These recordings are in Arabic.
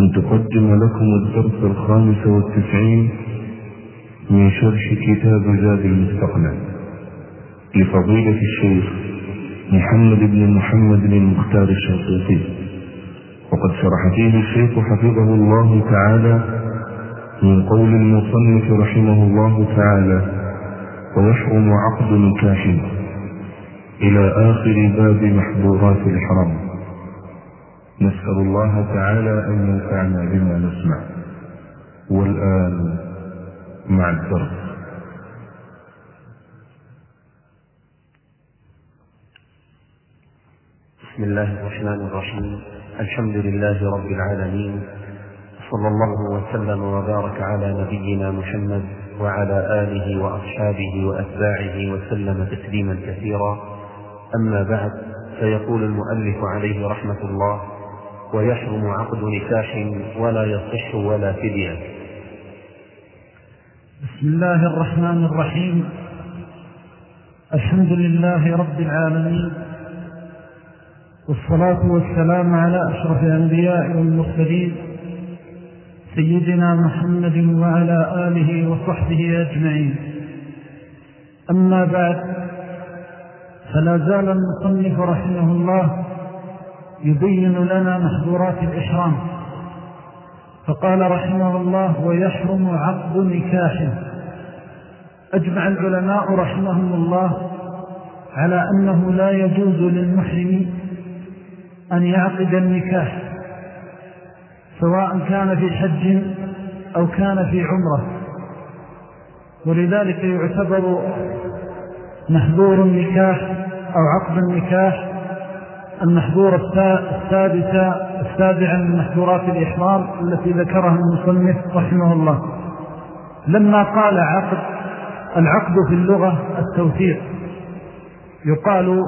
أن تقدم لكم الدرس الخامس والتسعين من شرح كتاب زاد المستقنع لفضيلة الشيخ محمد بن محمد المختار الشنقيطي وقد شرح فيه الشيخ حفظه الله تعالى من قول المصنف رحمه الله تعالى ويحرم عقد نكاح إلى آخر باب محظورات الحرم. نسأل الله تعالى أن ينفعنا بما نسمع. والآن مع الدرس. بسم الله الرحمن الرحيم. الحمد لله رب العالمين. صلى الله وسلم وبارك على نبينا محمد وعلى آله وأصحابه وأتباعه وسلم تسليما كثيرا. أما بعد فيقول المؤلف عليه رحمة الله ويحرم عقد نكاح ولا يصح ولا فدية. بسم الله الرحمن الرحيم. الحمد لله رب العالمين. والصلاة والسلام على أشرف الأنبياء والمرسلين سيدنا محمد وعلى آله وصحبه أجمعين. أما بعد فلا زال المصنف رحمه الله يبين لنا محظورات الإحرام. فقال رحمه الله ويحرم عقد نكاح. أجمع العلماء رحمهم الله على أنه لا يجوز للمحرم أن يعقد النكاح سواء كان في حج أو كان في عمرة. ولذلك يعتبر محظور النكاح أو عقد النكاح المحظور السادسة السابعة من محظورات الإحرام التي ذكرها المصنف رحمه الله. لما قال عقد العقد في اللغة التوثيق يقال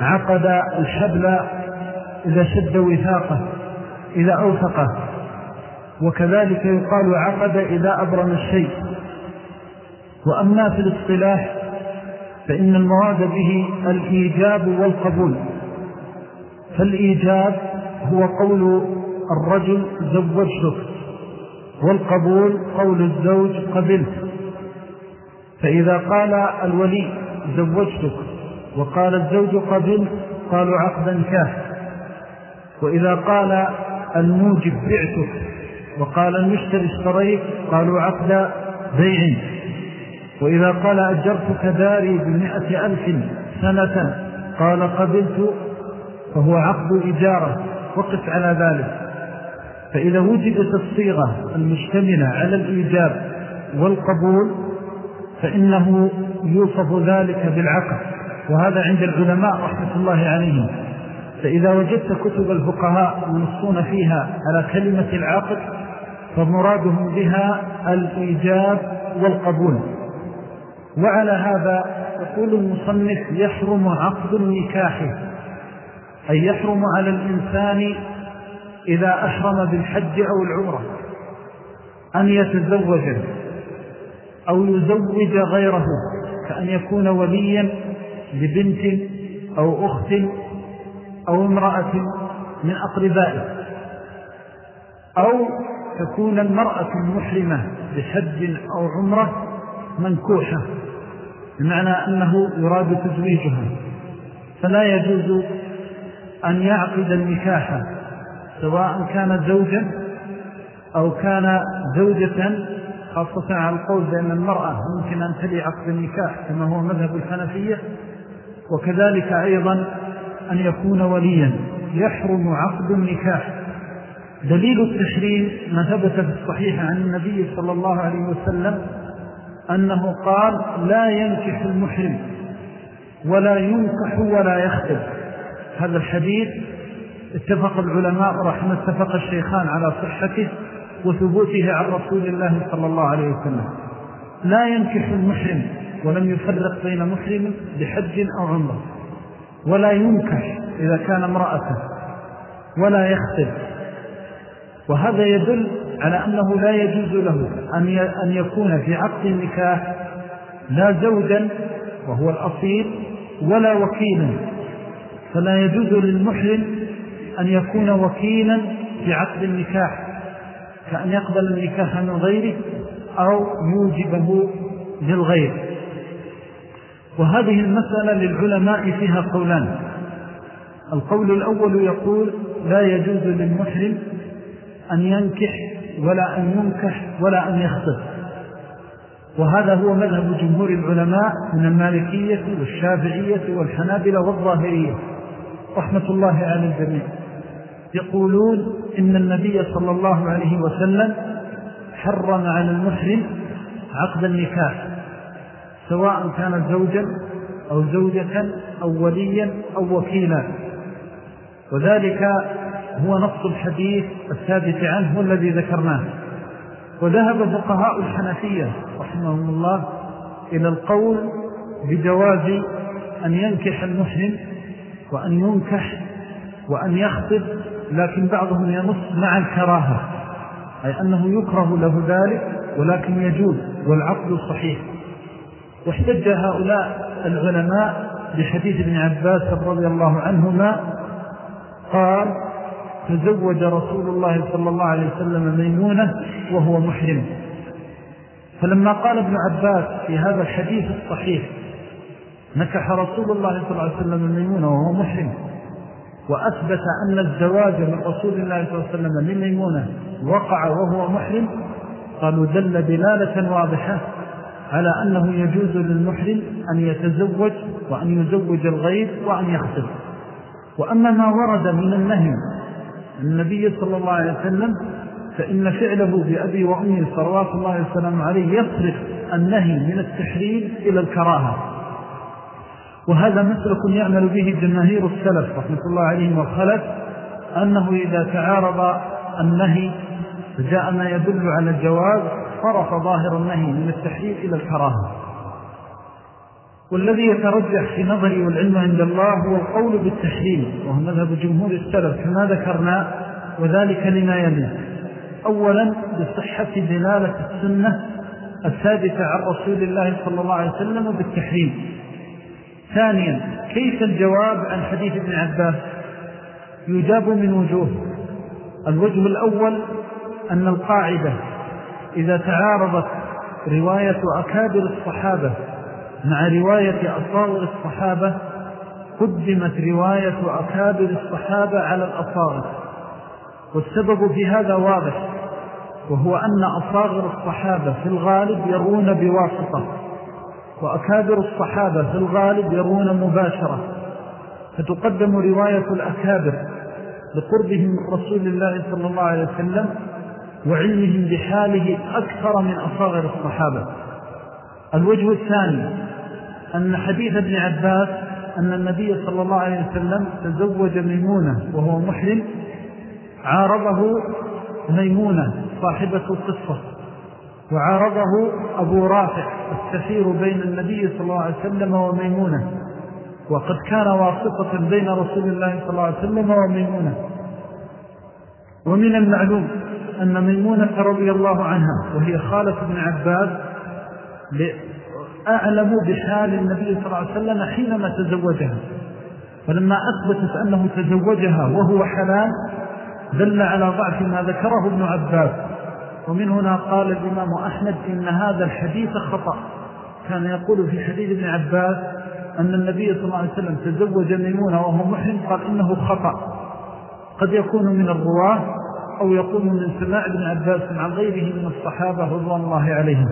عقد الحبل إذا شد وثاقه إذا أوثقه. وكذلك يقال عقد إذا أبرم الشيء. وأما في الاصطلاح فإن المراد به الإيجاب والقبول. فالإيجاب هو قول الرجل زوجتك والقبول قول الزوج قبلت فإذا قال الولي زوجتك وقال الزوج قبلت قالوا عقدا كاه وإذا قال الموجب بعتك وقال المشتري اشتريت قالوا عقد بيع. وإذا قال أجرتك داري بمئة ألف سنة قال قبلت فهو عقد إجارة وقف على ذلك. فإذا وجدت الصيغة المشتملة على الإيجاب والقبول فإنه يوصف ذلك بالعقد. وهذا عند العلماء رحمة الله عليهم. فإذا وجدت كتب الفقهاء منصون فيها على كلمة العقد فمرادهم بها الإيجاب والقبول. وعلى هذا يقول المصنف يحرم عقد النكاح. أي يحرم على الإنسان إذا أحرم بالحج أو العمرة أن يتزوج أو يزوج غيره كأن يكون وليا لبنت أو أخت أو امرأة من أقربائه. أو تكون المرأة المحرمة بحج أو عمرة منكوحة بمعنى أنه يراد تزويجها. فلا يجوز أن يعقد النكاح سواء كان زوجا أو كان زوجة خاصة على القول بأن المرأة ممكن أن تلي عقد النكاح كما هو مذهب الحنفية وكذلك أيضا أن يكون وليا يحرم عقد النكاح. دليل التحريم ما ثبت في الصحيح عن النبي صلى الله عليه وسلم أنه قال لا ينكح المحرم ولا ينكح ولا يختل هذا الحديث اتفق العلماء رحمة اتفق الشيخان على صحته وثبوته عن رسول الله صلى الله عليه وسلم. لا ينكح المحرم ولم يفرق بين محرم بحج أو عمرة. ولا ينكح إذا كان امرأة ولا يختل. وهذا يدل على أنه لا يجوز له أن يكون في عقد النكاح لا زوجا وهو الأصيل ولا وكيلا. فلا يجوز للمحرم أن يكون وكيلا في عقد النكاح كأن يقبل النكاح من غيره أو يوجبه للغير. وهذه المسألة للعلماء فيها قولان. القول الأول يقول لا يجوز للمحرم أن ينكح ولا أن ينكح ولا أن يخطب. وهذا هو مذهب جمهور العلماء من المالكية والشافعية والحنابلة والظاهرية. رحمة الله على الجميع. يقولون إن النبي صلى الله عليه وسلم حرم على المحرم عقد النكاح سواء كان زوجا أو زوجة أو وليا أو وكيلا. وذلك هو نص الحديث الثابت عنه والذي ذكرناه. وذهب فقهاء الحنفية رحمهم الله إلى القول بجواز أن ينكح المحرم وأن ينكح وأن يخطب لكن بعضهم ينص مع الكراهة أي أنه يكره له ذلك ولكن يجوز والعقل صحيح. واحتج هؤلاء العلماء بحديث ابن عباس رضي الله عنهما قال تزوج رسول الله صلى الله عليه وسلم ميمونة وهو محرم. فلما قال ابن عباس في هذا الحديث الصحيح نكح رسول الله صلى الله عليه وسلم ميمونة وهو محرم. وأثبت أن الزواج من رسول الله صلى الله عليه وسلم من ميمونة. وقع وهو محرم. قالوا دل دلالة واضحة على أنه يجوز للمحرم أن يتزوج وأن يزوج الغير وأن يخطب وأما ما ورد من النهي النبي صلى الله عليه وسلم فإن فعله بأبي وأمي صلوات الله وسلم عليه يصرف النهي من التحريم إلى الكراهة. وهذا مسلك يعمل به جماهير السلف رحمة الله عليهم والخلف أنه إذا تعارض النهي فجاء ما يدل على الجواز صرف ظاهر النهي من التحريم إلى الكراهة. والذي يترجح في نظري والعلم عند الله هو القول بالتحريم وهو مذهب جمهور السلف كما ذكرنا وذلك لما يلي. أولا بصحة دلالة السنة الثابتة عن رسول الله صلى الله عليه وسلم بالتحريم. ثانيا كيف الجواب عن حديث ابن عباس؟ يجاب من وجوه. الوجه الأول أن القاعدة إذا تعارضت رواية أكابر الصحابة مع رواية أصاغر الصحابة قدمت رواية أكابر الصحابة على الأصاغر. والسبب في هذا واضح وهو أن أصاغر الصحابة في الغالب يرون بواسطة. وأكابر الصحابة في الغالب يرون مباشرة فتقدم رواية الأكابر لقربهم من رسول الله صلى الله عليه وسلم وعلمهم بحاله أكثر من أصاغر الصحابة. الوجه الثاني أن حديث ابن عباس أن النبي صلى الله عليه وسلم تزوج ميمونة وهو محرم عارضه ميمونة صاحبة القصة. وعارضه أبو رافع السفير بين النبي صلى الله عليه وسلم وميمونة. وقد كان واسطة بين رسول الله صلى الله عليه وسلم وميمونة. ومن المعلوم أن ميمونة رضي الله عنها وهي خالة ابن عباس أعلم بحال النبي صلى الله عليه وسلم حينما تزوجها. فلما أثبتت أنه تزوجها وهو حلال دل على ضعف ما ذكره ابن عباس. ومن هنا قال الإمام أحمد إن هذا الحديث خطأ. كان يقول في حديث ابن عباس أن النبي صلى الله عليه وسلم تزوج ميمونة وهو محرم قال إنه خطأ. قد يكون من الرواة أو يكون من سماع ابن عباس مع غيره من الصحابة رضوان الله عليهم.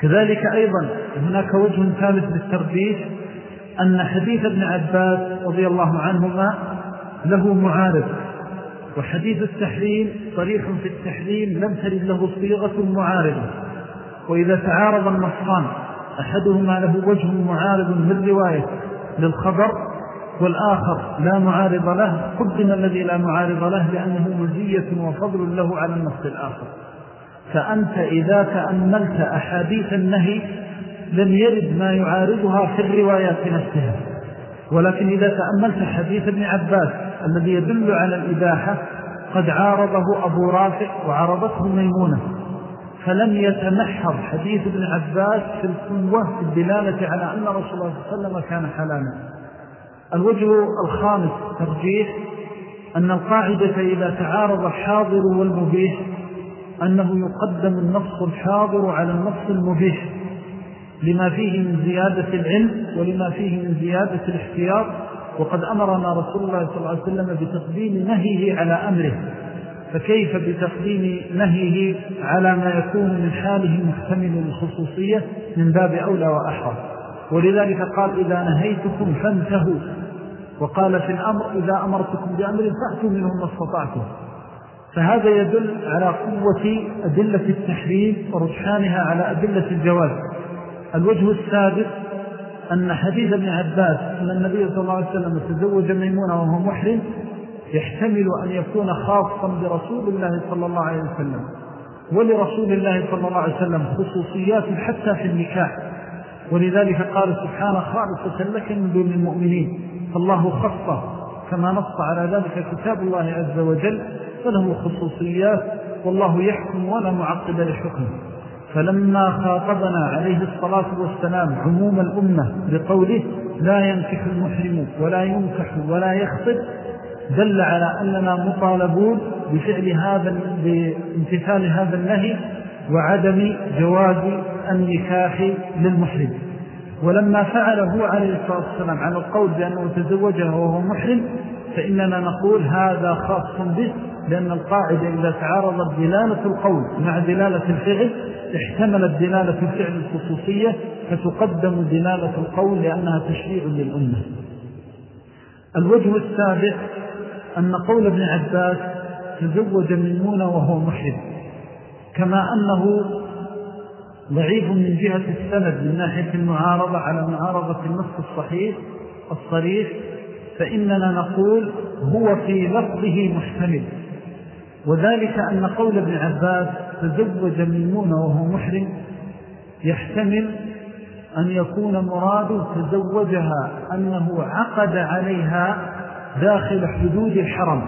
كذلك أيضا هناك وجه ثالث للتربيش أن حديث ابن عباس رضي الله عنهما له معارض. وحديث التحريم صريح في التحريم لم ترد له صيغة معارضة. وإذا تعارض النصان أحدهما له وجه معارض من رواية للخبر والآخر لا معارض له قدم الذي لا معارض له لأنه مزية وفضل له على النص الآخر. فأنت إذا تأملت أحاديث النهي لم يرد ما يعارضها في الروايات نفسها. ولكن إذا تأملت حديث ابن عباس الذي يدل على الإباحة قد عارضه أبو رافع وعرضته ميمونة. فلم يتمحض حديث ابن عباس في القوة في الدلالة على أن رسول الله صلى الله عليه وسلم كان حلالا. الوجه الخامس ترجيح أن القاعدة إذا تعارض الحاضر والمبيح أنه يقدم النص الحاضر على النص المبيح. لما فيه من زيادة العلم ولما فيه من زيادة الاحتياط وقد أمرنا رسول الله صلى الله عليه وسلم بتقديم نهيه على أمره. فكيف بتقديم نهيه على ما يكون من حاله محتمل الخصوصية من باب أولى وأحرى؟ ولذلك قال إذا نهيتكم فانتهوا. وقال في الأمر إذا أمرتكم بأمر فأتوا منهم ما استطعتم. فهذا يدل على قوة أدلة التحريم ورجحانها على أدلة الجواز. الوجه السادس أن حديث ابن عباس أن النبي صلى الله عليه وسلم تزوج ميمونة وهو محرم يحتمل أن يكون خاصا برسول الله صلى الله عليه وسلم ولرسول الله صلى الله عليه وسلم خصوصيات حتى في النكاح. ولذلك قال سبحانه خالصة لك من دون المؤمنين. فالله خصه كما نص على ذلك كتاب الله عز وجل. فله خصوصيات والله يحكم ولا معقب لحكمه. فلما خاطبنا عليه الصلاة والسلام عموم الأمة بقوله لا ينكح المحرم ولا ينكح ولا يخطب دل على أننا مطالبون بفعل هذا بامتثال هذا النهي وعدم جواز النكاح للمحرم. ولما فعله عليه الصلاة والسلام عن القول بأنه تزوجه وهو محرم فإننا نقول هذا خاص به لأن القاعدة إذا تعارضت دلالة القول مع دلالة الفعل احتملت دلالة الفعل الخصوصية فتقدم دلالة القول لأنها تشريع للأمة. الوجه السابع أن قول ابن عباس تزوج ميمونة وهو محرم كما أنه ضعيف من جهة السند من ناحية المعارضة على معارضة النص الصحيح الصريح فإننا نقول هو في لفظه محتمل. وذلك أن قول ابن عباس تزوج ميمونة وهو محرم يحتمل أن يكون مراد تزوجها أنه عقد عليها داخل حدود الحرم.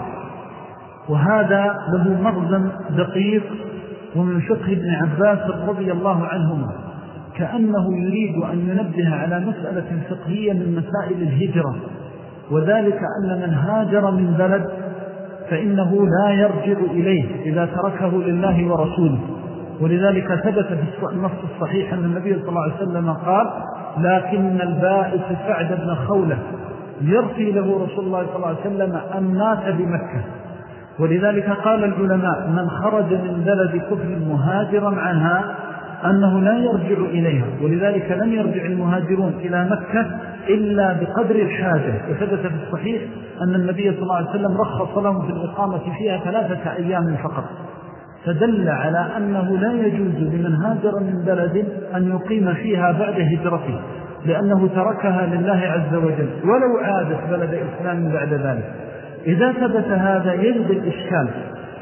وهذا له مغزا دقيق ومن فقه ابن عباس رضي الله عنهما كأنه يريد أن ينبه على مسألة فقهية من مسائل الهجرة وذلك أن من هاجر من بلد فإنه لا يرجع إليه إذا تركه لله ورسوله. ولذلك ثبت في النص الصحيح أن النبي صلى الله عليه وسلم قال لكن البائس سعد بن خولة يرثي له رسول الله صلى الله عليه وسلم أن مات بمكة. ولذلك قال العلماء من خرج من بلد كفر مهاجرا عنها أنه لا يرجع إليها. ولذلك لم يرجع المهاجرون إلى مكة إلا بقدر الحاجة. وثبت في الصحيح أن النبي صلى الله عليه وسلم رخص لهم في الإقامة فيها ثلاثة أيام فقط. فدل على أنه لا يجوز لمن هاجر من بلد أن يقيم فيها بعد هجرته لأنه تركها لله عز وجل ولو عادت بلد إسلام بعد ذلك. إذا ثبت هذا يجد الإشكال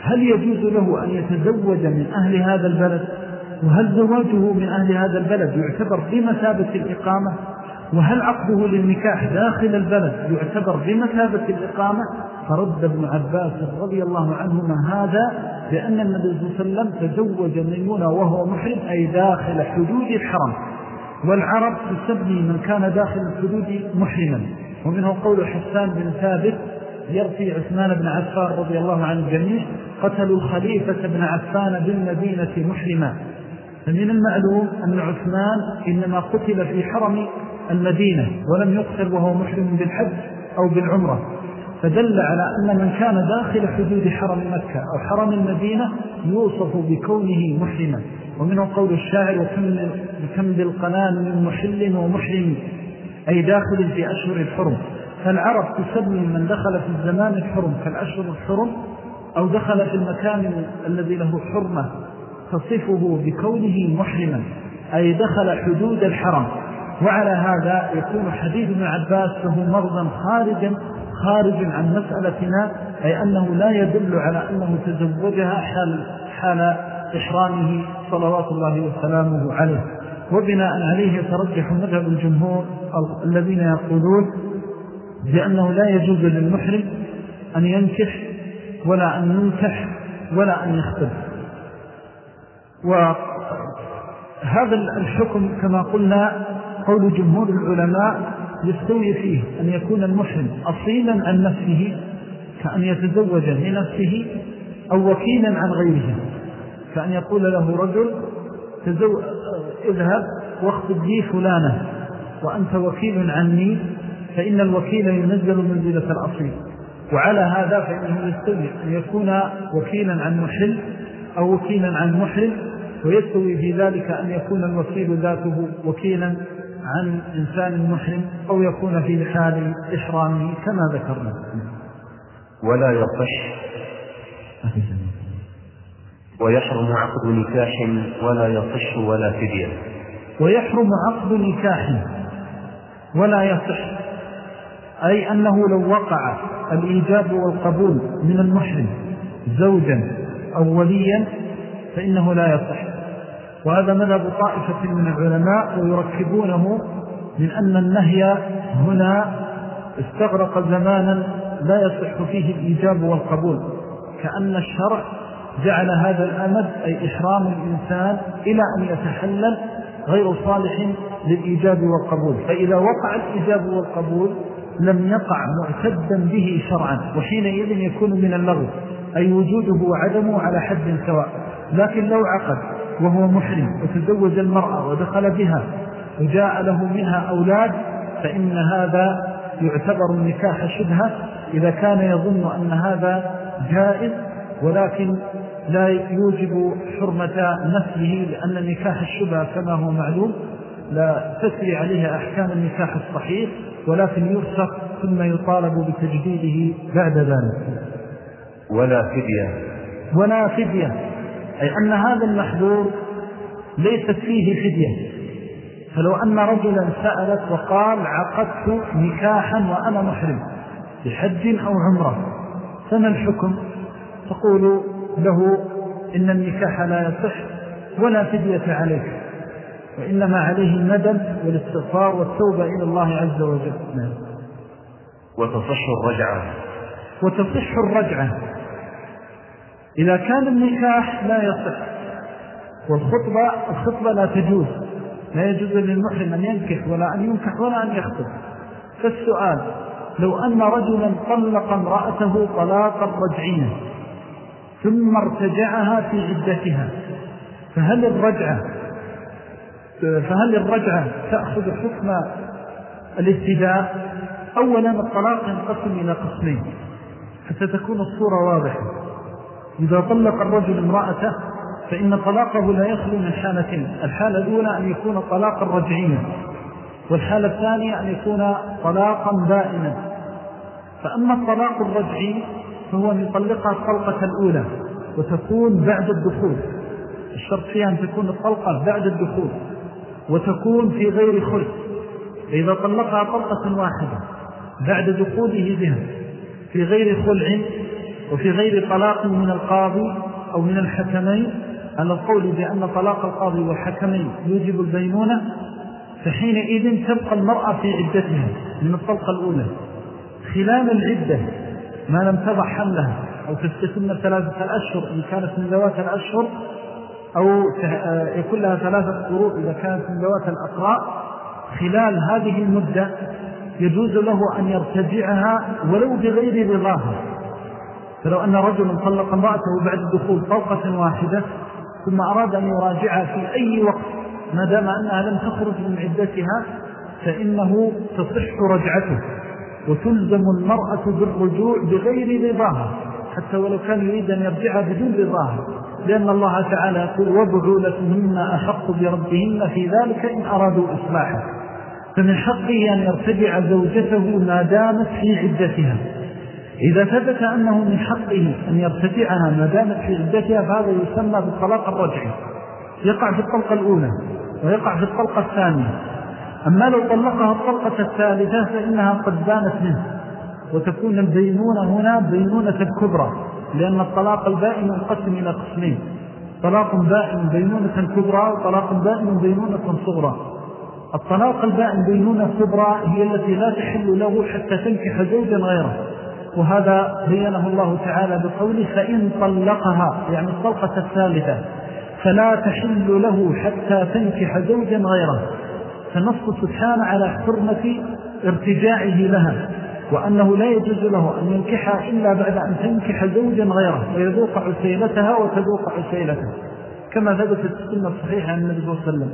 هل يجوز له أن يتزوج من أهل هذا البلد؟ وهل زواجه من أهل هذا البلد يعتبر بمثابة الإقامة؟ وهل عقده للنكاح داخل البلد يعتبر بمثابة الإقامة؟ فرد ابن عباس رضي الله عنهما هذا بأن النبي صلى الله عليه وسلم تزوج ميمونة وهو محرم أي داخل حدود الحرم. والعرب تسمي من كان داخل الحدود محرما. ومنه قول حسان بن ثابت يرفي عثمان بن عفان رضي الله عن الجميع قتلوا الخليفة بن عفان بالمدينة محرما. فمن المعلوم أن عثمان إنما قتل في حرم المدينة ولم يقتل وهو محرم بالحج أو بالعمرة فدل على أن من كان داخل حدود حرم مكة أو حرم المدينة يوصف بكونه محرما. ومنه قول الشاعر وكم بالقنان من محل ومحرم أي داخل في أشهر الحرم. فالعرب تسمي من دخل في الزمان الحرم كالأشهر الحرم أو دخل في المكان الذي له حرمة تصفه بكونه محرما أي دخل حدود الحرم. وعلى هذا يكون حديث ابن عباس له مرضا خارجا خارج عن مسألتنا أي أنه لا يدل على أنه تزوجها حال, حال إحرامه صلوات الله وسلامه عليه. وبناء عليه يترجح مذهب الجمهور الذين يقولون بأنه لا يجوز للمحرم أن ينكح ولا أن ينكح ولا أن يختل وهذا الحكم كما قلنا قول جمهور العلماء يستوي فيه أن يكون المحرم أصيلا عن نفسه كأن يتزوج لنفسه أو وكيلا عن غيره. كأن يقول له رجل تزو... اذهب واخطب لي فلانة وأنت وكيل عني فإن الوكيل ينزل منزلة الأصيل. وعلى هذا فإنه يستوي أن يكون وكيلا عن محل أو وكيلا عن محل ويستوي في ذلك أن يكون الوكيل ذاته وكيلا عن إنسان محرم أو يكون في حال إحرامه كما ذكرنا. ولا يصح. ويحرم عقد نكاح ولا يصح ولا فدية. ويحرم عقد نكاح ولا يصح. أي أنه لو وقع الإيجاب والقبول من المحرم زوجا أو وليا فإنه لا يصح. وهذا مذهب طائفة من العلماء ويركبونه من أن النهي هنا استغرق زمانا لا يصح فيه الإيجاب والقبول كأن الشرع جعل هذا الأمد أي إحرام الإنسان إلى أن يتحلل غير صالح للإيجاب والقبول. فإذا وقع الإيجاب والقبول لم يقع معتدا به شرعا وحينئذ يكون من اللغو أي وجوده وعدمه على حد سواء لكن لو عقد وهو محرم وتزوج المرأة ودخل بها وجاء له منها أولاد فإن هذا يعتبر النكاح شبهة إذا كان يظن أن هذا جائز ولكن لا يوجب حرمة نفسه لأن النكاح الشبهة كما هو معلوم لا تسري عليها أحكام النكاح الصحيح ولكن يرسخ ثم يطالب بتجديده بعد ذلك. ولا فدية. ولا فدية. أي أن هذا المحذور ليست فيه فدية. فلو أن رجلا سألت وقال عقدت نكاحا وأنا محرم بحج أو عمرة فما الحكم؟ تقول له إن النكاح لا يصح ولا فدية عليك وإنما عليه الندم والاستغفار والتوبة إلى الله عز وجل. نعم. وتصح الرجعة. وتصح الرجعة. إذا كان النكاح لا يصح والخطبة الخطبة لا تجوز لا يجوز للمحرم أن ينكح ولا أن ينكح ولا أن يخطب. فالسؤال لو أن رجلا طلق امرأته طلاقا رجعيا ثم ارتجعها في عدتها فهل الرجعة فهل الرجعة تأخذ حكم الابتداء؟ أولا الطلاق ينقسم إلى قسمين حتى تكون الصورة واضحة. إذا طلق الرجل امرأته فإن طلاقه لا يخلو من حالتين الحالة الأولى أن يكون طلاقا رجعيا والحالة الثانية أن يكون طلاقا بائنا فأما الطلاق الرجعي فهو أن يطلقها الطلقة الأولى وتكون بعد الدخول. الشرط فيها أن تكون الطلقة بعد الدخول وتكون في غير خلق. فإذا طلقها طلقة واحدة بعد دخوله بها في غير خلع وفي غير طلاق من القاضي أو من الحكمين على القول بأن طلاق القاضي والحكمين يوجب البينونة فحينئذ تبقى المرأة في عدتها من الطلقة الأولى. خلال العدة ما لم تضع حملها أو تستثن ثلاثة الأشهر إن كانت من ذوات الأشهر أو يكون لها ثلاثة قروء إذا كانت من ذوات الأقراء خلال هذه المدة يجوز له أن يرتجعها ولو بغير رضاها. فلو أن رجل طلق امرأته بعد الدخول طلقة واحدة ثم أراد أن يراجعها في أي وقت ما دام أنها لم تخرج من عدتها فإنه تصح رجعته. وتلزم المرأة بالرجوع بغير رضاها حتى ولو كان يريد أن يرجعها بدون رضاها. لأن الله تعالى يقول وابعوا لكمهن أحق بربهن في ذلك إن أرادوا إصلاحه فمن حقه أن يرتجع زوجته ما دامت في عدتها. إذا ثبت أنه من حقه أن يرتجعها ما دامت في عدتها فهذا يسمى بالطلاق الرجعي. يقع في الطلقة الأولى ويقع في الطلقة الثانية. أما لو طلقها الطلقة الثالثة فإنها قد بانت منه وتكون البينونة هنا بينونة كبرى لأن الطلاق البائن ينقسم إلى قسمين. طلاق بائن بينونة كبرى وطلاق بائن بينونة صغرى. الطلاق البائن بينونة كبرى هي التي لا تحل له حتى تنكح زوجا غيره. وهذا بينه الله تعالى بقوله فإن طلقها يعني الطلقة الثالثة فلا تحل له حتى تنكح زوجا غيره. فنص سبحانه على حرمة ارتجاعه لها وأنه لا يجوز له أن ينكحها إلا بعد أن تنكح زوجا غيره ويذوق عسيلتها وتذوق عسيلته. كما ثبتت السنة الصحيحة عن النبي صلى الله عليه وسلم.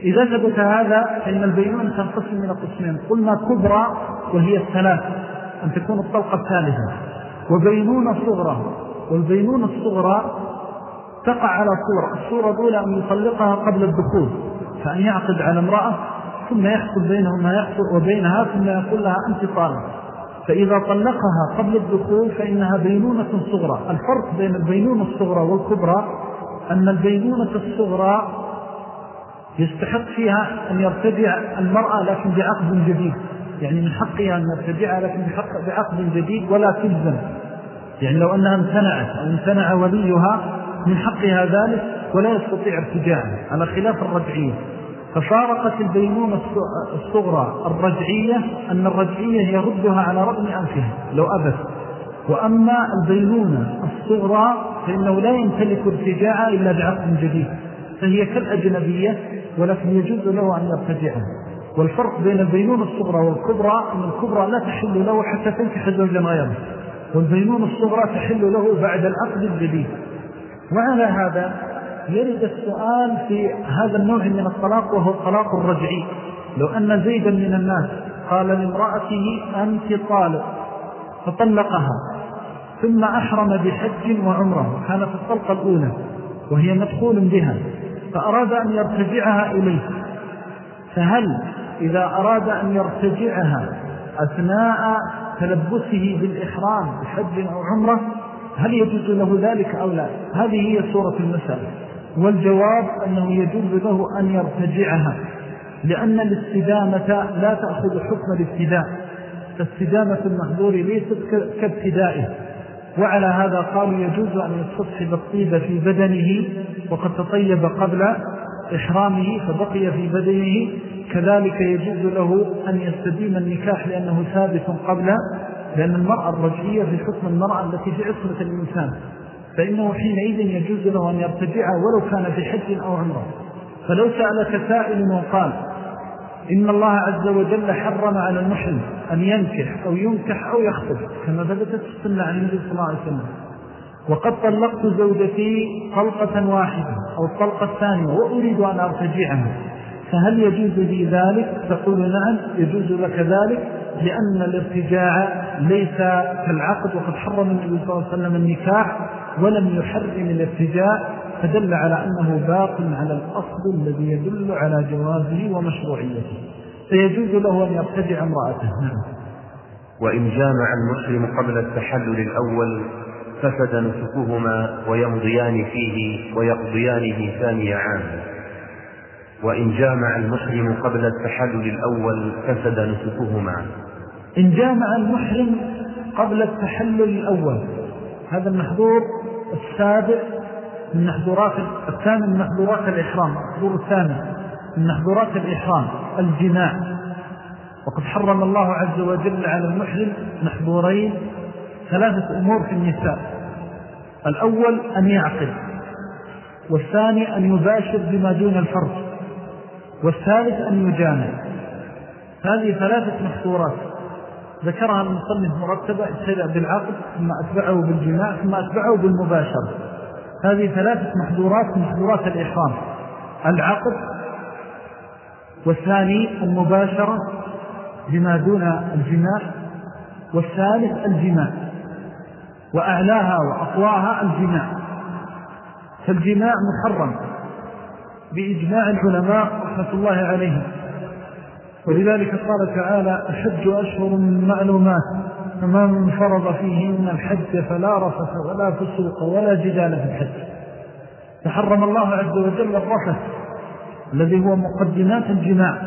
إذا ثبت هذا فإن البينون تنقسم من قسمين قلنا كبرى وهي الثلاث. أن تكون الطلقة الثالثة. وبينون صغرى. والبينون الصغرى تقع على صورة. الصورة الأولى أن يطلقها قبل الدخول. فأن يعقد على امرأة ثم يحصل بينهم ما يحصل وبينها ثم يقول لها أنت طالب فإذا طلقها قبل الدخول فإنها بينونة صغرى. الفرق بين البينونة الصغرى والكبرى أن البينونة الصغرى يستحق فيها أن يرتجع المرأة لكن بعقد جديد. يعني من حقها أن يرتجعها لكن بعقد جديد ولا تلزم يعني لو أنها امتنعت أو امتنع وليها من حقها ذلك ولا يستطيع ارتجاعها. على خلاف الرجعية. ففارقت البينونة الصغرى الرجعية أن الرجعية يردها على رغم أنفها لو أبت. وأما البينونة الصغرى فإنه لا يمتلك ارتجاعها إلا بعقد جديد. فهي كالأجنبية ولكن يجوز له أن يرتجعها. والفرق بين البينونة الصغرى والكبرى أن الكبرى لا تحل له حتى تنكح زوجا غيره والبينونة الصغرى تحل له بعد العقد الجديد. وعلى هذا يرد السؤال في هذا النوع من الطلاق وهو الطلاق الرجعي. لو أن زيدا من الناس قال لامرأته أنت طالق فطلقها ثم أحرم بحج وعمرة كانت الطلقة الأولى وهي مدخول بها فأراد أن يرتجعها إليه. فهل إذا أراد أن يرتجعها أثناء تلبسه بالإحرام بحج أو عمرة هل يجوز له ذلك أو لا؟ هذه هي صورة المسألة. والجواب أنه يجوز له أن يرتجعها لأن الاستدامة لا تأخذ حكم الابتداء فاستدامة المحظور ليست كابتدائه. وعلى هذا قالوا يجوز أن يستصحب الطيب في بدنه وقد تطيب قبل إحرامه فبقي في بدنه. كذلك يجوز له أن يستديم النكاح لأنه ثابت قبل لأن المرأة الرجعية في حكم المرأة التي في عصمة الإنسان. فإنه حينئذ يجوز له أن يرتجع ولو كان في حج أو عمرة. فلو سألك سائل وقال إن الله عز وجل حرم على المحرم أن ينكح أو ينكح أو يخطب كما ثبتت السنة عن النبي صلى الله عليه وسلم. وقد طلقت زوجتي طلقة واحدة أو الطلقة الثانية وأريد أن أرتجعها. فهل يجوز لي ذلك؟ تقول نعم يجوز لك ذلك لأن الارتجاع ليس كالعقد وقد حرم النبي صلى الله عليه وسلم النكاح ولم يحرم الارتجاع فدل على أنه باق على الأصل الذي يدل على جوازه ومشروعيته. فيجوز له أن يرتجع امرأته. نعم. وإن جامع المسلم قبل التحلل الأول فسد نسكهما ويمضيان فيه ويقضيانه ثاني عام وإن جامع المحرم قبل التحلل الأول فسد نسكهما. إن جامع المحرم قبل التحلل الأول. هذا المحظور السابع من محظورات الثاني من محظورات الإحرام. المحظور الثاني من محظورات الإحرام الجماع. وقد حرم الله عز وجل على المحرم محظورين ثلاثة أمور في النساء. الأول أن يعقل والثاني أن يباشر بما دون الفرج والثالث أن يجامع هذه ثلاثة محظورات ذكرها المصنف مرتبة ابتدأ بالعقد ثم أتبعه بالجماع ثم أتبعه بالمباشرة هذه ثلاثة محظورات محظورات الإحرام العقد والثاني المباشرة بما دون الجماع والثالث الجماع. وأعلاها وأقواها الجماع. فالجماع محرم بإجماع العلماء رحمة الله عليهم. ولذلك قال تعالى الحج أشهر من معلومات فما من فرض فيهن الحج فلا رفث ولا فسوق ولا جدال في الحج. فحرم الله عز وجل الرفث الذي هو مقدمات الجماع.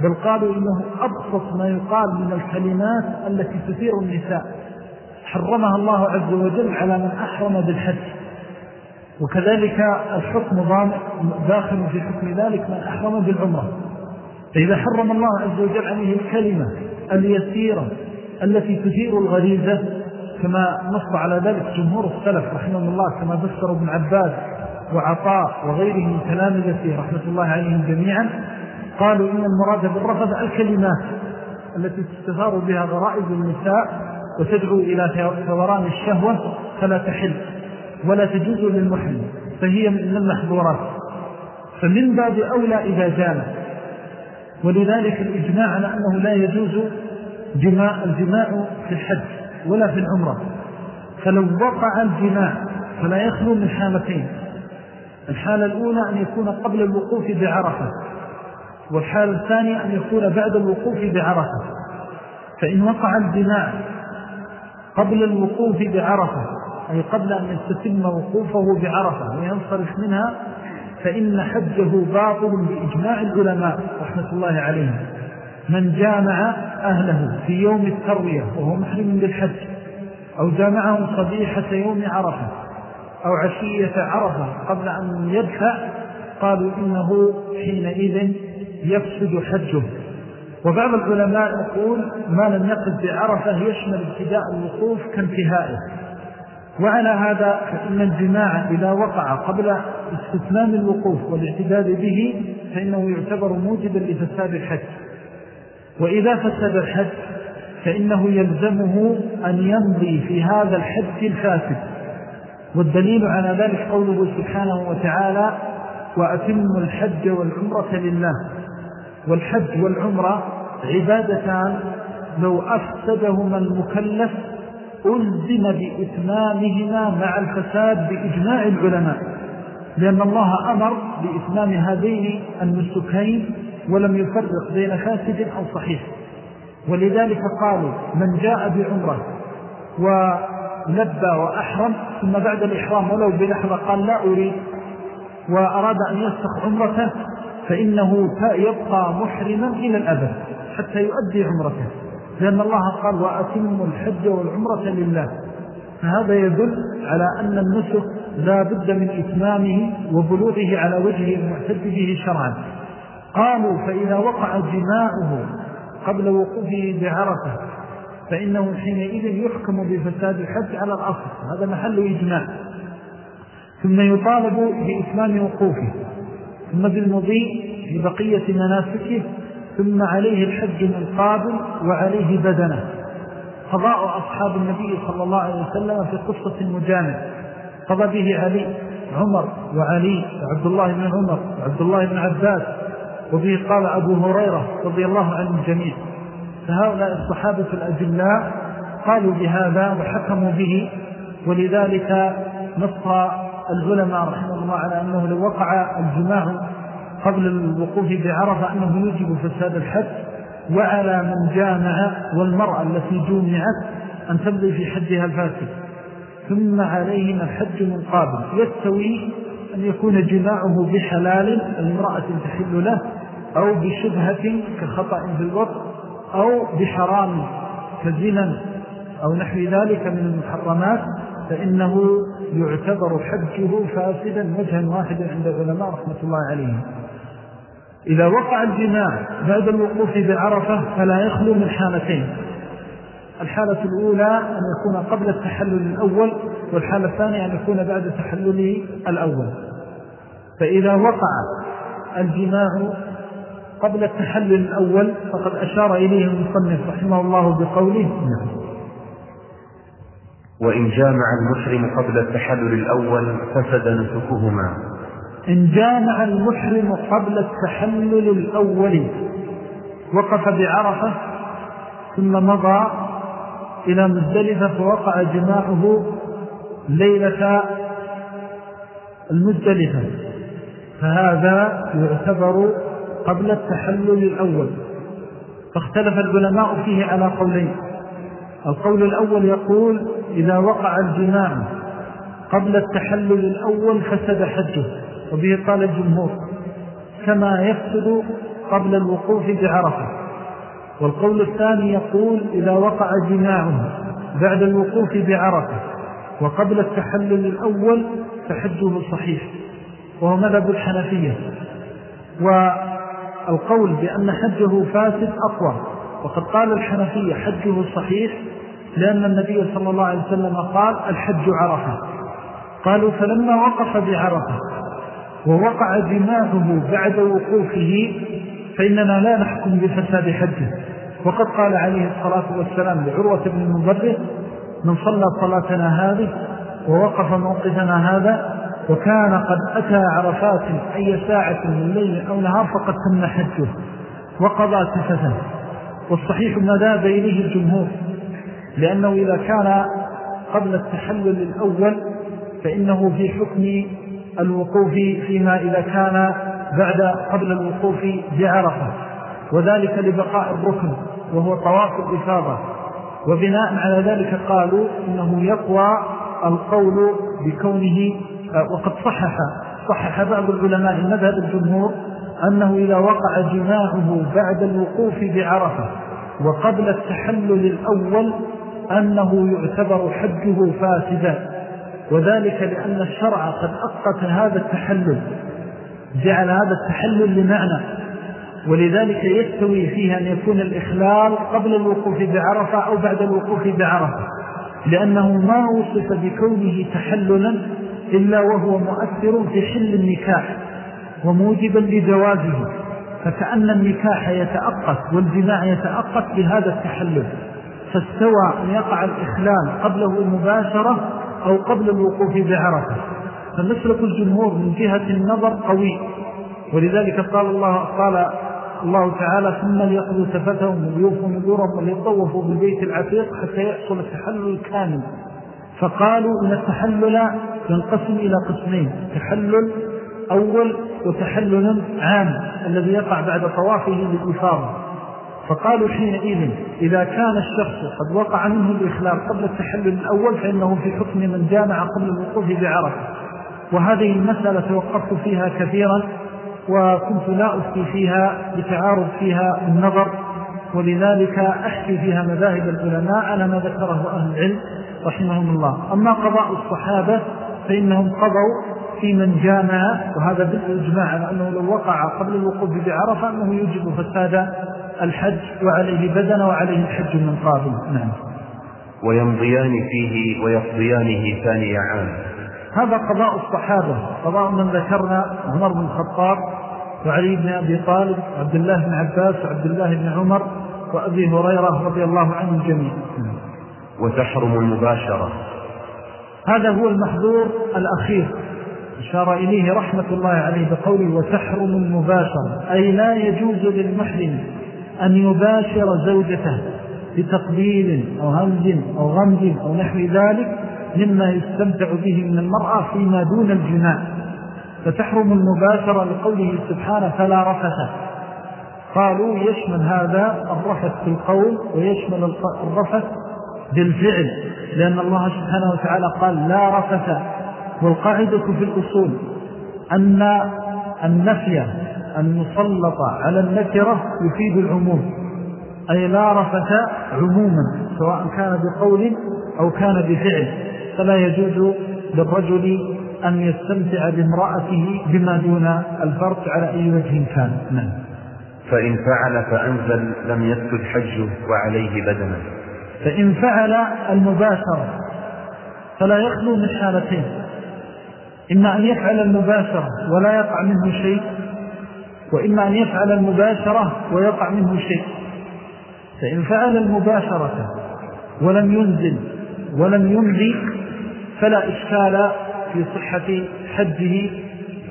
بل قالوا إنه أبسط ما يقال من الكلمات التي تثير النساء. حرمها الله عز وجل على من أحرم بالحج. وكذلك الحكم داخل في حكم ذلك من أحرم بالعمرة. فإذا حرم الله عز وجل عليه الكلمة اليسيرة التي تثير الغريزة كما نص على ذلك جمهور السلف رحمه الله كما بسر ابن عباس وعطاء وغيرهم من تلامذته رحمة الله عليهم جميعا قالوا إن المراد بالرفض الكلمات التي تستثار بها غرائز النساء وتدعو إلى ثوران الشهوة فلا تحل ولا تجوز للمحرم فهي من المحظورات. فمن باب أولى إذا جانت ولذلك الإجماع على أنه لا يجوز جماع الجماع في الحج ولا في العمرة. فلو وقع الجماع فلا يخلو من حالتين. الحالة الأولى أن يكون قبل الوقوف بعرفة والحالة الثانية أن يكون بعد الوقوف بعرفة. فإن وقع الجماع قبل الوقوف بعرفة أي قبل أن يستتم وقوفه بعرفة وينصرف منها فإن حجه باطل بإجماع العلماء رحمة الله عليهم. من جامع أهله في يوم التروية وهو محرم بالحج أو جامعهم صبيحة يوم عرفة أو عشية عرفة قبل أن يدفع قالوا إنه حينئذ يفسد حجه. وبعض العلماء يقول ما لم يقف بعرفة يشمل ابتداء الوقوف كانتهائه. وعلى هذا فإن الجماع إذا وقع قبل استثنان الوقوف والاعتداد به فإنه يعتبر موجبا لفساد الحج. وإذا فسد الحج فإنه يلزمه أن يمضي في هذا الحج الفاسد. والدليل على ذلك قوله سبحانه وتعالى وأتم الحج والعمرة لله والحج والعمرة عبادتان لو أفسدهما المكلف ألزم بإتمامهما مع الفساد بإجماع العلماء. لأن الله أمر بإتمام هذين النسكين ولم يفرق بين فاسد أو صحيح. ولذلك قالوا من جاء بعمرة ولبى وأحرم ثم بعد الإحرام ولو بلحظة قال لا أريد وأراد أن يسخ عمرته فإنه يبقى محرما إلى الأبد حتى يؤدي عمرته. لأن الله قال وأتم الحج والعمرة لله. فهذا يدل على أن النسك لا بد من إتمامه وبلوغه على وجهه المعتد به شرعا. قالوا فإذا وقع جماعة قبل وقوفه بعرفة فإنه حينئذ يحكم بفساد الحج على الأصل. هذا محل إجماع. ثم يطالب بإتمام وقوفه. ثم بالمضي ببقية مناسكه ثم عليه الحج من قابل وعليه بدنه. قضاء أصحاب النبي صلى الله عليه وسلم في قصة مجامع. قضى به علي عمر وعلي وعبد الله بن عمر وعبد الله بن عباس وبه قال أبو هريرة رضي الله عنه الجميع فهؤلاء الصحابة الأجلاء قالوا بهذا وحكموا به ولذلك نص العلماء رحمه الله على أنه لو وقع الجماع قبل الوقوف بعرفة أنه يجب فساد الحج وعلى من جامع والمرأة التي جمعت أن تبدأ في حجها الفاسد. ثم عليهم الحج من قابل. يستوي أن يكون جماعة بحلال المرأة تحل له أو بشبهة كخطأ في الوقت أو بحرام كزنا أو نحو ذلك من المحرمات فإنه يعتبر حجه فاسدا وجها واحدا عند العلماء رحمة الله عليهم. إذا وقع الجماع بعد الوقوف بعرفة فلا يخلو من حالتين. الحالة الأولى أن يكون قبل التحلل الأول والحالة الثانية أن يكون بعد تحلله الأول. فإذا وقع الجماع قبل التحلل الأول فقد أشار إليه المصنف رحمه الله بقوله نعم. وإن جامع المحرم قبل التحلل الأول فسد نسكهما. إن جامع المحرم قبل التحلل الأول وقف بعرفة ثم مضى إلى مزدلفة فوقع جماعة ليلة المزدلفة. فهذا يعتبر قبل التحلل الأول. فاختلف العلماء فيه على قولين. القول الأول يقول إذا وقع الجماع قبل التحلل الأول فسد حجه وبه قال الجمهور كما يفسد قبل الوقوف بعرفة. والقول الثاني يقول إذا وقع جماعة بعد الوقوف بعرفة وقبل التحلل الأول فحجه صحيح وهو مذهب الحنفية. والقول بأن حجه فاسد أقوى وقد قال الحنفية حجه صحيح لأن النبي صلى الله عليه وسلم قال الحج عرفة. قالوا فلما وقف بعرفة ووقع دماغه بعد وقوفه فإننا لا نحكم بفساد حجه. وقد قال عليه الصلاة والسلام لعروة بن المبرر من صلى صلاتنا هذه ووقف موقفنا هذا وكان قد أتى عرفات أي ساعة من ليل أو نهار فقد تم حجه وقضى تفته والصحيح ما ذاب إليه الجمهور. لأنه إذا كان قبل التحلل الأول فإنه في حكم الوقوف فيما إذا كان بعد قبل الوقوف بعرفة وذلك لبقاء الركن وهو طواف الإفاضة. وبناء على ذلك قالوا إنه يقوى القول بكونه وقد صحح صحح بعض العلماء مذهب الجمهور أنه إذا وقع جماعة بعد الوقوف بعرفة وقبل التحلل الأول أنه يعتبر حجه فاسدا وذلك لأن الشرع قد أقت هذا التحلل جعل هذا التحلل لمعنى ولذلك يستوي فيه أن يكون الإخلال قبل الوقوف بعرفة أو بعد الوقوف بعرفة لأنه ما وصف بكونه تحللا إلا وهو مؤثر في حل النكاح وموجبا لجوازه فكأن النكاح يتأقت والجماع يتأقت بهذا التحلل. فاستوى أن يقع الإخلال قبله مباشرة أو قبل الوقوف بعرفة. فمسلك الجمهور من جهة النظر قوي. ولذلك قال الله قال الله تعالى ثم ليقضوا تفتهم وليوفوا نذورهم وليطوفوا بالبيت العتيق حتى يحصل التحلل الكامل. فقالوا إن التحلل ينقسم إلى قسمين تحلل أول وتحلل عام الذي يقع بعد طوافه للإفاضة. فقالوا حينئذ إذا كان الشخص قد وقع منه الإخلال قبل التحلل الأول فإنه في حكم من جامع قبل الوقوف بعرفة. وهذه المسألة توقفت فيها كثيرا وكنت لا أفتي فيها بتعارض فيها النظر ولذلك أحكي فيها مذاهب العلماء على ما ذكره أهل العلم رحمهم الله. أما قضاء الصحابة فإنهم قضوا في من جامع وهذا بالإجماع على أنه لو وقع قبل الوقوف بعرفة أنه يجب فساد الحج وعليه بدن وعليه الحج من قابل نعم. ويمضيان فيه ويقضيانه ثاني عام. هذا قضاء الصحابة قضاء من ذكرنا عمر بن الخطاب وعلي بن أبي طالب وعبد الله بن عباس وعبد الله بن عمر وأبي هريرة رضي الله عنه الجميع وتحرم المباشرة. هذا هو المحظور الأخير. أشار إليه رحمة الله عليه بقوله وتحرم المباشرة أي لا يجوز للمحرم أن يباشر زوجته بتقبيل أو همز أو غمز أو نحو ذلك مما يستمتع به من المرأة فيما دون الجماع. فتحرم المباشرة لقوله سبحانه فلا رفث. قالوا يشمل هذا الرفث في القول ويشمل الرفث بالفعل لأن الله سبحانه وتعالى قال لا رفث. والقاعدة في الأصول أن النفي المسلط على النكرة يفيد العموم أي لا رفث عموما سواء كان بقول أو كان بفعل. فلا يجوز للرجل أن يستمتع بامرأته بما دون الفرج على أي وجه كان. نعم. فإن فعل فأنزل لم يسجد حجه وعليه بدنا فإن فعل المباشرة فلا يخلو من حالتين. إما أن يفعل المباشرة ولا يقع منه شيء وإما أن يفعل المباشرة ويقع منه شيء. فإن فعل المباشرة ولم ينزل ولم يمضي فلا إشكال في صحة حجه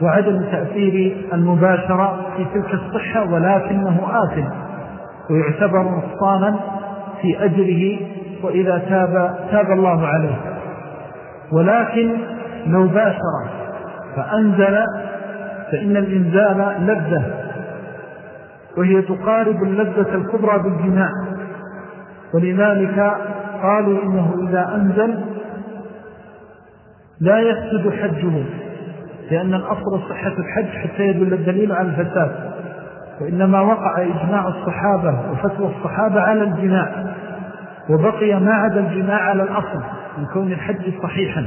وعدم تأثير المباشرة في تلك الصحة ولكنه آثم ويعتبر نصانا في أجره وإذا تاب تاب الله عليه. ولكن لو باشر فأنزل فإن الإنزال لذة وهي تقارب اللذة الكبرى بالجماع. ولذلك قالوا إنه إذا أنزل لا يفسد حجه لأن الأصل صحة الحج حتى يدل الدليل على الفساد. وإنما وقع إجماع الصحابة وفتوى الصحابة على الجماع وبقي ما عدا الجماع على الأصل من كون الحج صحيحا.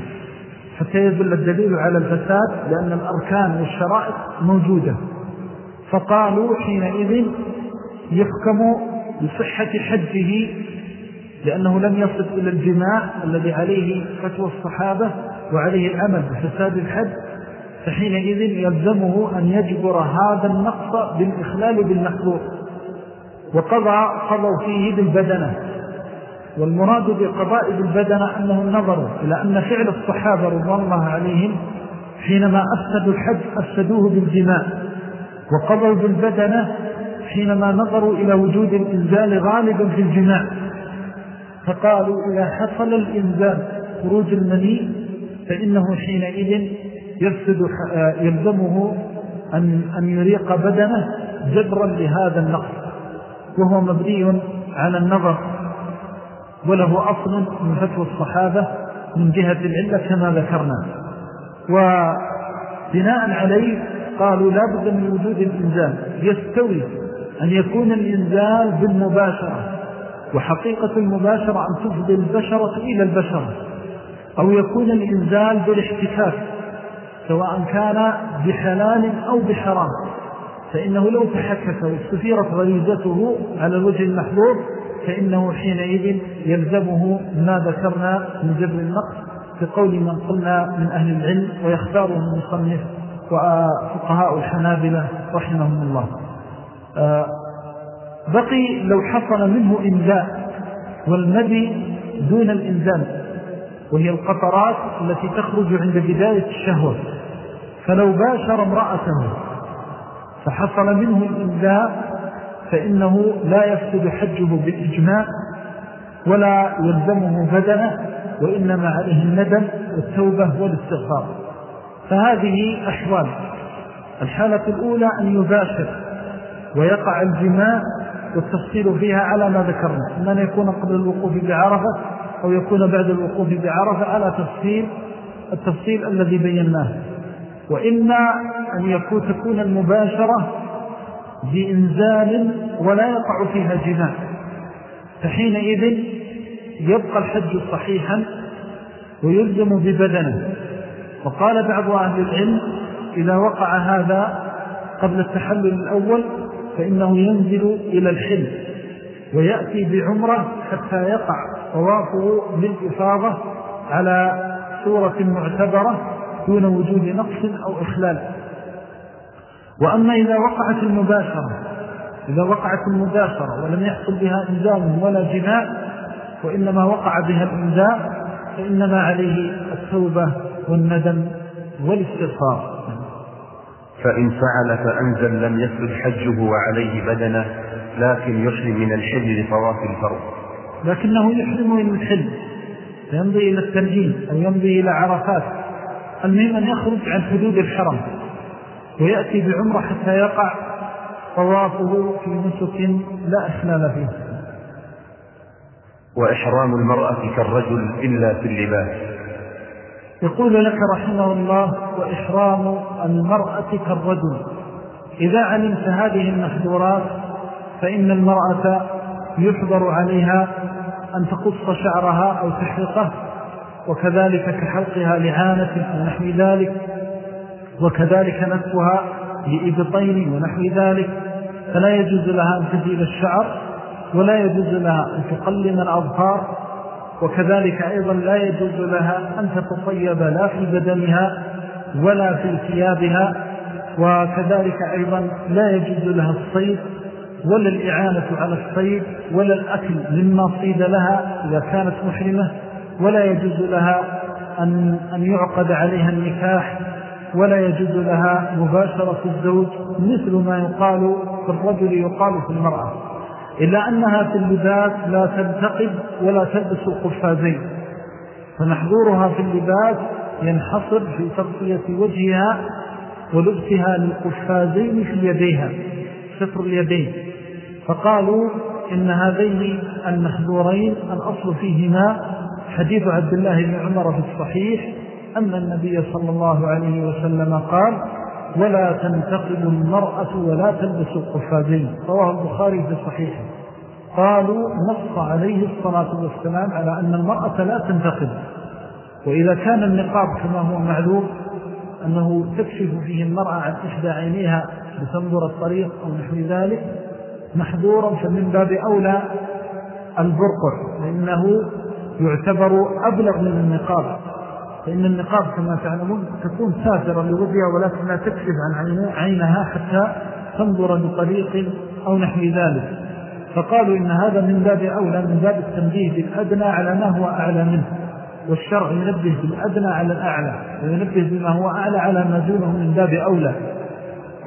حتى يدل الدليل على الفساد لأن الأركان والشرائط موجودة. فقالوا حينئذ يحكم بصحة حجه لأنه لم يصل إلى الجماع الذي عليه فتوى الصحابة وعليه العمل بفساد الحج. فحينئذ يلزمه أن يجبر هذا النقص بالإخلال بالمحظور وقضى قضوا فيه بالبدنة. والمراد بقضاء بالبدنة أنهم نظروا إلى أن فعل الصحابة رضوان الله عليهم حينما أفسدوا الحج أفسدوه بالجماع وقضوا بالبدنة حينما نظروا إلى وجود الإنزال غالبا في الجماع. فقالوا إذا حصل الإنزال خروج المني فإنه حينئذ يفسد يلزمه أن, أن يريق بدنه جبرا لهذا النقص وهو مبني على النظر. وله أصل من فتوى الصحابة من جهة العلة كما ذكرنا. وبناء عليه قالوا لا بد من وجود الإنزال. يستوي أن يكون الإنزال بالمباشرة وحقيقة المباشرة أن تفضي البشرة إلى البشرة أو يكون الإنزال بالاحتكاك سواء كان بحلال أو بحرام. فإنه لو تحكك واستثيرت غريزته على الوجه المحبوب فإنه حينئذ يلزمه ما ذكرنا من جبر النقص بقول من قلنا من أهل العلم ويختاره المصنف وفقهاء الحنابلة رحمهم الله. آه، بقي لو حصل منه إنزاء والمدي دون الإنزال وهي القطرات التي تخرج عند بداية الشهوة. فلو باشر امرأته فحصل منه الإنزاء فإنه لا يفسد حجه بالإجماع ولا يلزمه بدنه وإنما عليه الندم والتوبة والاستغفار. فهذه أحوال. الحالة الأولى أن يباشر ويقع الجماع والتفصيل فيها على ما ذكرنا. أن يكون قبل الوقوف بعرفة أو يكون بعد الوقوف بعرفة على تفصيل التفصيل الذي بيناه. وإما أن يكون تكون المباشرة بإنزال ولا يقع فيها جماع فحينئذ يبقى الحج صحيحا ويلزم ببدنه. وقال بعض أهل العلم إذا وقع هذا قبل التحلل الأول فإنه ينزل إلى الحل ويأتي بعمرة حتى يقع طوافه بالإفاضة على صورة معتبرة دون وجود نقص أو إخلال. وأما إذا وقعت المباشرة إذا وقعت المباشرة ولم يحصل بها إنزال ولا جماع وإنما وقع بها الإنزاء فإنما عليه التوبة والندم والاستغفار. فإن فعل فأنزل لم يسلد حجه وعليه بدنه لكن يحرم من الحل لطواف الفرض. لكنه يحرم من الحل يمضي إلى التنجيم أو يمضي إلى عرفات المهم أن يخرج عن حدود الحرم. ويأتي بعمرة حتى يقع طوافه في نسك لا إخلال فيه. وإحرام المرأة كالرجل إلا في اللباس. يقول لك رحمه الله وإحرام المرأة كالرجل. إذا علمت هذه المحذورات فإن المرأة يحضر عليها أن تقص شعرها أو تحرقه وكذلك كحلقها لعانة ونحو ذلك. وكذلك نسوها لإبطين ونحو ذلك. فلا يجوز لها أن تزيل الشعر ولا يجوز لها أن تقلم الأظهار وكذلك أيضا لا يجوز لها أن تتطيب لا في بدنها ولا في ثيابها. وكذلك أيضا لا يجوز لها الصيد ولا الإعانة على الصيد ولا الأكل مما صيد لها إذا كانت محرمة. ولا يجوز لها أن, أن يعقد عليها النكاح ولا يجوز لها مباشرة الزوج مثل ما يقال في الرجل يقال في المرأة. إلا أنها في اللباس لا تنتقب ولا تلبس القفازين. فمحظورها في اللباس ينحصر في تغطية وجهها ولبسها للقفازين في يديها ستر اليدين. فقالوا إن هذين المحظورين الأصل فيهما حديث عبد الله بن عمر في الصحيح أن النبي صلى الله عليه وسلم قال ولا تنتقل المرأة ولا تلبس القفازين رواه البخاري في صحيحه. قالوا نص عليه الصلاة والسلام على أن المرأة لا تنتقل وإذا كان النقاب كما هو معلوم أنه تكشف فيه المرأة عن إحدى عينيها بتنظر الطريق أو نحو ذلك محذورا فمن باب أولى البرقع لأنه يعتبر أبلغ من النقاب. فإن النقاب كما تعلمون تكون سافرة ولكن لا تكشف عن عينها حتى تنظر بطريق أو نحو ذلك. فقالوا إن هذا من باب أولى من باب التنبيه بالأدنى على ما هو أعلى منه. والشرع ينبه بالأدنى على الأعلى وينبه بما هو أعلى على ما دونه من باب أولى.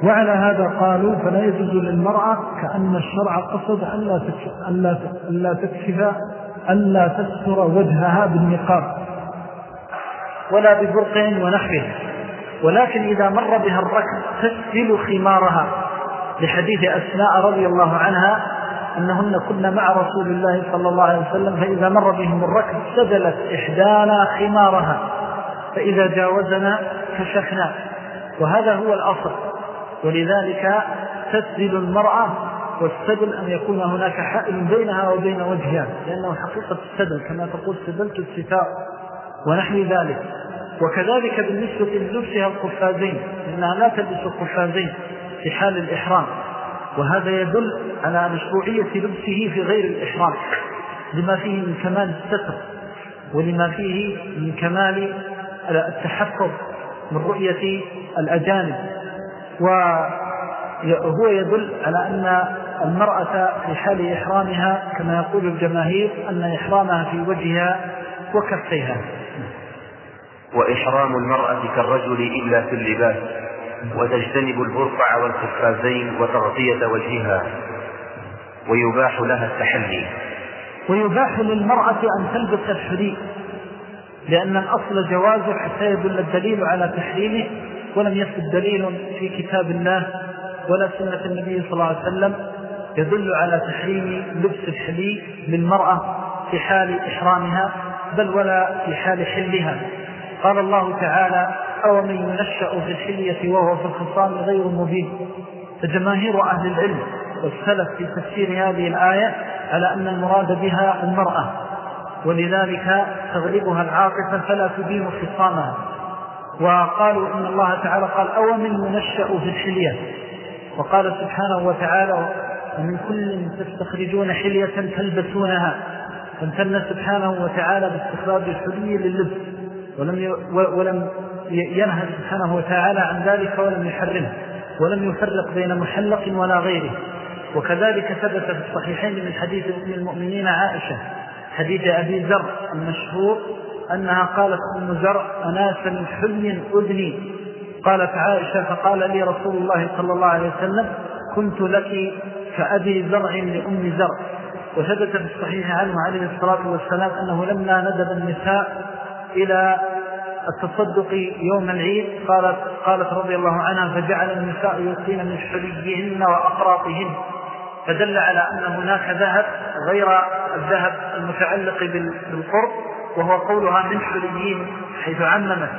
وعلى هذا قالوا فلا يجوز للمرأة كأن الشرع قصد أن لا تكشف أن لا تستر وجهها بالنقاب. ولا ببرق ونحوه. ولكن إذا مر بها الركب تسجل خمارها. لحديث أسماء رضي الله عنها أنهن كنا مع رسول الله صلى الله عليه وسلم فإذا مر بهم الركب سجلت إحدانا خمارها. فإذا جاوزنا كشفنا. وهذا هو الأصل. ولذلك تسجل المرأة والسدل أن يكون هناك حائل بينها وبين وجهها. لأنه حقيقة السدل كما تقول سدلت الستاء ونحو ذلك. وكذلك بالنسبة للبسها القفازين لأنها لا تلبس القفازين في حال الإحرام. وهذا يدل على مشروعية لبسه في غير الإحرام لما فيه من كمال الستر ولما فيه من كمال التحفظ من رؤية الأجانب. وهو يدل على أن المرأة في حال إحرامها كما يقول الجماهير أن إحرامها في وجهها وكفيها. وإحرام المرأة كالرجل إلا في اللباس وتجتنب البرقع والقفازين وتغطية وجهها ويباح لها التحلي. ويباح للمرأة أن تلبس الحلي لأن الأصل جوازه حتى يدل الدليل على تحريمه ولم يثبت دليل في كتاب الله ولا سنة النبي صلى الله عليه وسلم يدل على تحريم لبس الحلي للمرأة في حال إحرامها. بل ولا في حال حلها. قال الله تعالى أو من ينشأ في الحلية وهو في الخصام غير مبين؟ فجماهير أهل العلم والسلف في تفسير هذه الآية على أن المراد بها المرأة ولذلك تغلبها العاقفة فلا تبين خصامها. وقالوا إن الله تعالى قال أو من ينشأ في الحلية؟ وقال سبحانه وتعالى ومن كل تستخرجون حلية تلبسونها. فامتن سبحانه وتعالى باستخراج الحلي لللبس ولم ولم ينهى سبحانه وتعالى عن ذلك ولم يحرمه ولم يفرق بين محلق ولا غيره. وكذلك ثبت في الصحيحين من حديث أم المؤمنين عائشة حديث أبي ذر المشهور أنها قالت أم زر أناس من حلم أذني. قالت عائشة فقال لي رسول الله صلى الله عليه وسلم كنت لك كأبي زرع لأم زرع وثبت في الصحيح عنه عليه الصلاة والسلام أنه لما ندب النساء إلى التصدق يوم العيد قالت, قالت رضي الله عنها فجعل النساء يلقين من حليهن وأقراطهن. فدل على أن هناك ذهب غير الذهب المتعلق بالقرب وهو قولها من حليين حيث عممت.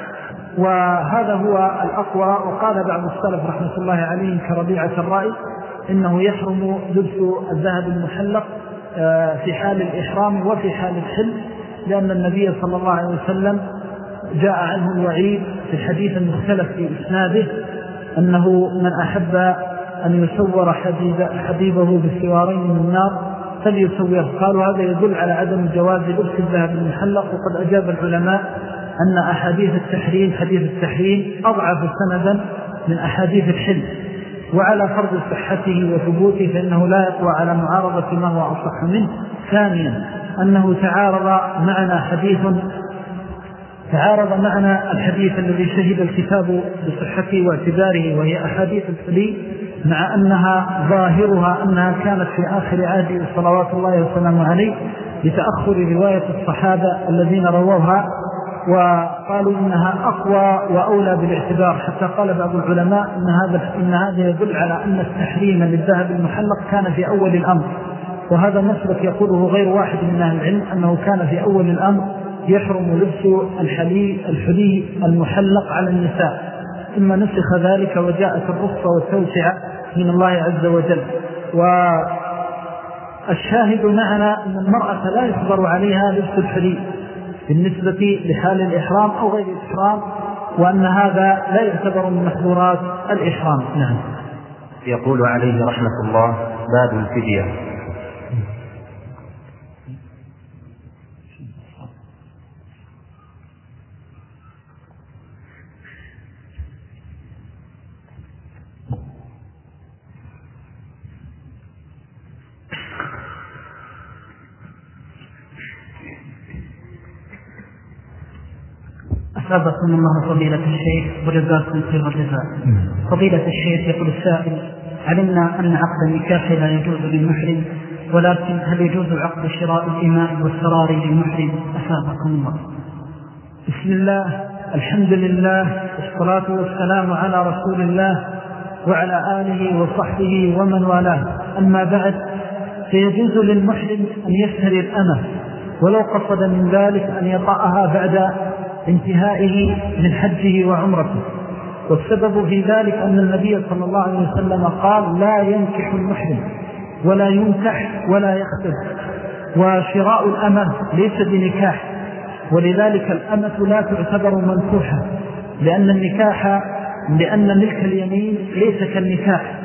وهذا هو الأقوى وقال بعض السلف رحمة الله عليهم كربيعة الرأي إنه يحرم لبس الذهب المحلق في حال الإحرام وفي حال الحل لأن النبي صلى الله عليه وسلم جاء عنه الوعيد في الحديث المختلف في إسناده أنه من أحب أن يصور حبيبه بالسوارين من النار فليصوره قالوا هذا يدل على عدم جواز لبس الذهب المحلق وقد أجاب العلماء أن أحاديث التحريم حديث التحريم أضعف سندا من أحاديث الحل. وعلى فرض صحته وثبوته فإنه لا يقوى على معارضة ما هو أصح منه. ثانيا أنه تعارض معنا حديث تعارض معنا الحديث الذي شهد الكتاب بصحته واعتباره وهي أحاديث الحلي مع أنها ظاهرها أنها كانت في آخر عهد صلوات الله وسلامه عليه لتأخر رواية الصحابة الذين رووها وقالوا إنها أقوى وأولى بالاعتبار حتى قال بعض العلماء إن هذا, إن هذا يدل على أن التحريم للذهب المحلق كان في أول الأمر. وهذا مسلك يقوله غير واحد من أهل العلم أنه كان في أول الأمر يحرم لبس الحلي, الحلي المحلق على النساء. ثم نسخ ذلك وجاءت الرخصة والتوسعة من الله عز وجل. والشاهد معنا أن المرأة لا يخبر عليها لبس الحلي. بالنسبة لحال الإحرام أو غير الإحرام وأن هذا لا يعتبر من محظورات الإحرام. نعم. يقول عليه رحمة الله باب الفدية. أثابكم الله فضيلة الشيخ وجزاكم خير الجزاء. فضيلة الشيخ يقول السائل علمنا أن عقد النكاح لا يجوز للمحرم ولكن هل يجوز عقد شراء الإماء والسرار للمحرم؟ أثابكم الله. بسم الله الحمد لله والصلاة والسلام على رسول الله وعلى آله وصحبه ومن والاه. أما بعد فيجوز للمحرم أن يشتري الأمة ولو قصد من ذلك أن يطأها بعد انتهائه من حجه وعمرته. والسبب في ذلك أن النبي صلى الله عليه وسلم قال لا ينكح المحرم ولا ينكح ولا يختب وشراء الأمة ليس بنكاح. ولذلك الأمة لا تعتبر منكوحة. لأن النكاح لأن ملك اليمين ليس كالنكاح.